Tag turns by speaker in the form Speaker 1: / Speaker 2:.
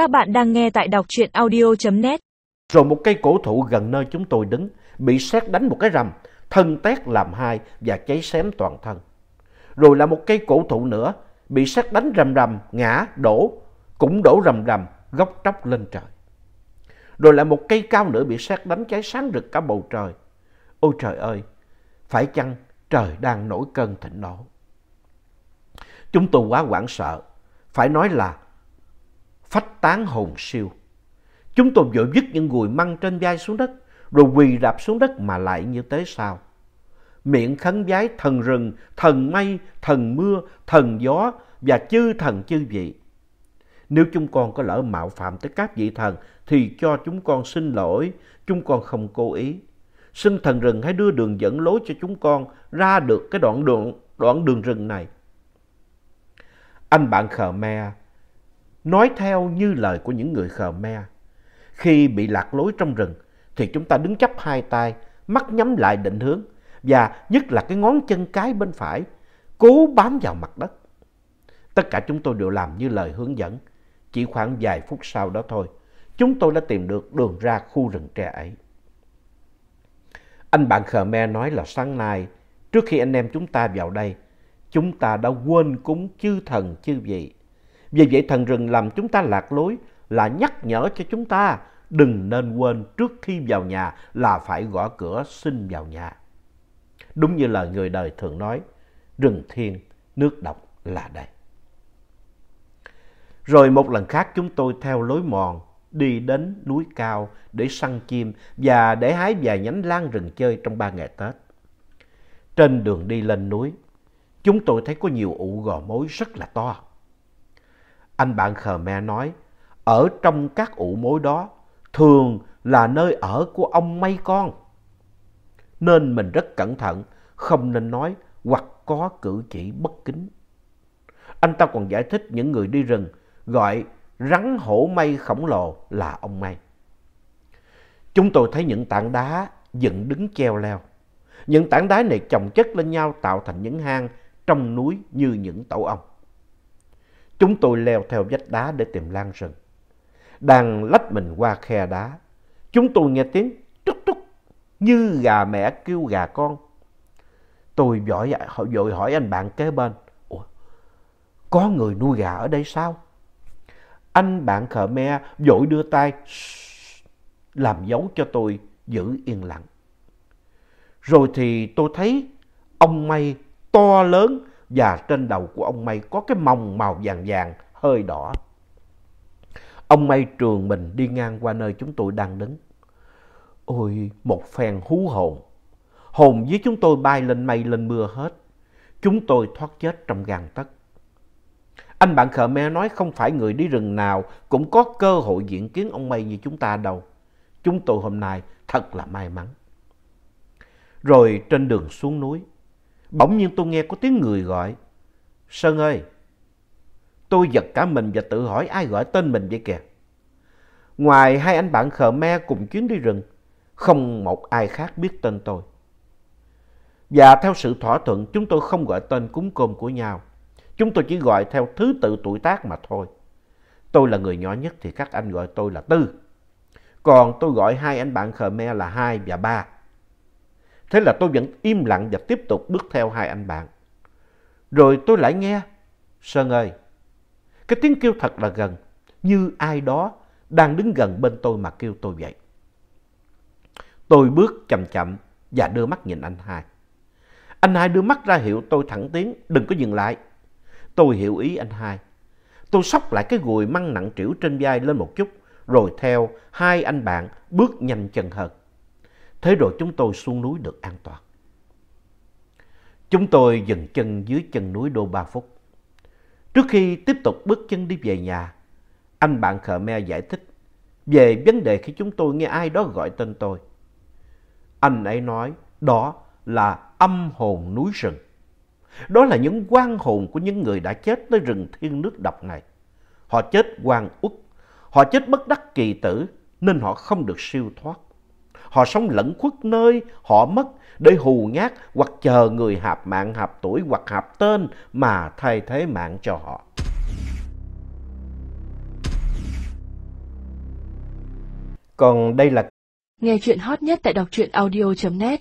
Speaker 1: Các bạn đang nghe tại đọc truyện audio.net.
Speaker 2: Rồi một cây cổ thụ gần nơi chúng tôi đứng bị sét đánh một cái rầm, thân tét làm hai và cháy xém toàn thân. Rồi là một cây cổ thụ nữa bị sét đánh rầm rầm, ngã, đổ, cũng đổ rầm rầm, góc tróc lên trời. Rồi là một cây cao nữa bị sét đánh cháy sáng rực cả bầu trời. Ôi trời ơi, phải chăng trời đang nổi cơn thịnh nộ? Chúng tôi quá hoảng sợ, phải nói là phách tán hồn siêu. Chúng tôi vội dứt những gùi măng trên vai xuống đất, rồi quỳ rạp xuống đất mà lại như thế sao? Miệng khấn vái thần rừng, thần mây, thần mưa, thần gió và chư thần chư vị. Nếu chúng con có lỡ mạo phạm tới các vị thần thì cho chúng con xin lỗi, chúng con không cố ý. Xin thần rừng hãy đưa đường dẫn lối cho chúng con ra được cái đoạn đường, đoạn đường rừng này. Anh bạn Khmer nói theo như lời của những người Khmer. Khi bị lạc lối trong rừng thì chúng ta đứng chắp hai tay, mắt nhắm lại định hướng và nhất là cái ngón chân cái bên phải cố bám vào mặt đất. Tất cả chúng tôi đều làm như lời hướng dẫn. Chỉ khoảng vài phút sau đó thôi, chúng tôi đã tìm được đường ra khu rừng tre ấy. Anh bạn Khmer nói là sáng nay, trước khi anh em chúng ta vào đây, chúng ta đã quên cúng chư thần chư vị. Vì vậy thần rừng làm chúng ta lạc lối là nhắc nhở cho chúng ta đừng nên quên trước khi vào nhà là phải gõ cửa xin vào nhà. Đúng như lời người đời thường nói, rừng thiên, nước độc là đây. Rồi một lần khác chúng tôi theo lối mòn đi đến núi cao để săn chim và để hái vài nhánh lan rừng chơi trong ba ngày Tết. Trên đường đi lên núi, chúng tôi thấy có nhiều ụ gò mối rất là to. Anh bạn Khmer nói, ở trong các ụ mối đó thường là nơi ở của ông mây con. Nên mình rất cẩn thận, không nên nói hoặc có cử chỉ bất kính. Anh ta còn giải thích những người đi rừng gọi rắn hổ mây khổng lồ là ông mây. Chúng tôi thấy những tảng đá dựng đứng treo leo. Những tảng đá này chồng chất lên nhau tạo thành những hang trong núi như những tổ ong. Chúng tôi leo theo vách đá để tìm lan rừng. Đang lách mình qua khe đá, chúng tôi nghe tiếng trúc trúc như gà mẹ kêu gà con. Tôi vội, vội hỏi anh bạn kế bên, Ủa, có người nuôi gà ở đây sao? Anh bạn Khmer vội đưa tay làm dấu cho tôi giữ yên lặng. Rồi thì tôi thấy ông mây to lớn và trên đầu của ông mây có cái mông màu vàng vàng hơi đỏ. Ông mây trường mình đi ngang qua nơi chúng tôi đang đứng. Ôi, một phen hú hồn. Hồn với chúng tôi bay lên mây lên mưa hết. Chúng tôi thoát chết trong gan tấc. Anh bạn Khmer nói không phải người đi rừng nào cũng có cơ hội diện kiến ông mây như chúng ta đâu. Chúng tôi hôm nay thật là may mắn. Rồi trên đường xuống núi, bỗng nhiên tôi nghe có tiếng người gọi. Sơn ơi! Tôi giật cả mình và tự hỏi ai gọi tên mình vậy kìa. Ngoài hai anh bạn Khmer cùng chuyến đi rừng, không một ai khác biết tên tôi. Và theo sự thỏa thuận, chúng tôi không gọi tên cúng cơm của nhau. Chúng tôi chỉ gọi theo thứ tự tuổi tác mà thôi. Tôi là người nhỏ nhất thì các anh gọi tôi là Tư. Còn tôi gọi hai anh bạn Khmer là hai và ba. Thế là tôi vẫn im lặng và tiếp tục bước theo hai anh bạn. Rồi tôi lại nghe, Sơn ơi, cái tiếng kêu thật là gần, như ai đó đang đứng gần bên tôi mà kêu tôi vậy. Tôi bước chậm chậm và đưa mắt nhìn anh hai. Anh hai đưa mắt ra hiệu tôi thẳng tiến, đừng có dừng lại. Tôi hiểu ý anh hai. Tôi xốc lại cái gùi măng nặng trĩu trên vai lên một chút, rồi theo hai anh bạn bước nhanh chân hơn. Thế rồi chúng tôi xuống núi được an toàn. Chúng tôi dừng chân dưới chân núi Đô Ba Phúc. Trước khi tiếp tục bước chân đi về nhà, anh bạn Khmer giải thích về vấn đề khi chúng tôi nghe ai đó gọi tên tôi. Anh ấy nói đó là âm hồn núi rừng. Đó là những quan hồn của những người đã chết nơi rừng thiên nước độc này. Họ chết quan uất, họ chết bất đắc kỳ tử nên họ không được siêu thoát. Họ sống lẫn khuất nơi, họ mất để hù nhát hoặc chờ người hạp mạng, hạp tuổi hoặc hạp tên mà thay thế mạng cho họ. Còn đây là
Speaker 3: nghe chuyện hot nhất tại đọc truyện audio.net